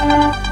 Música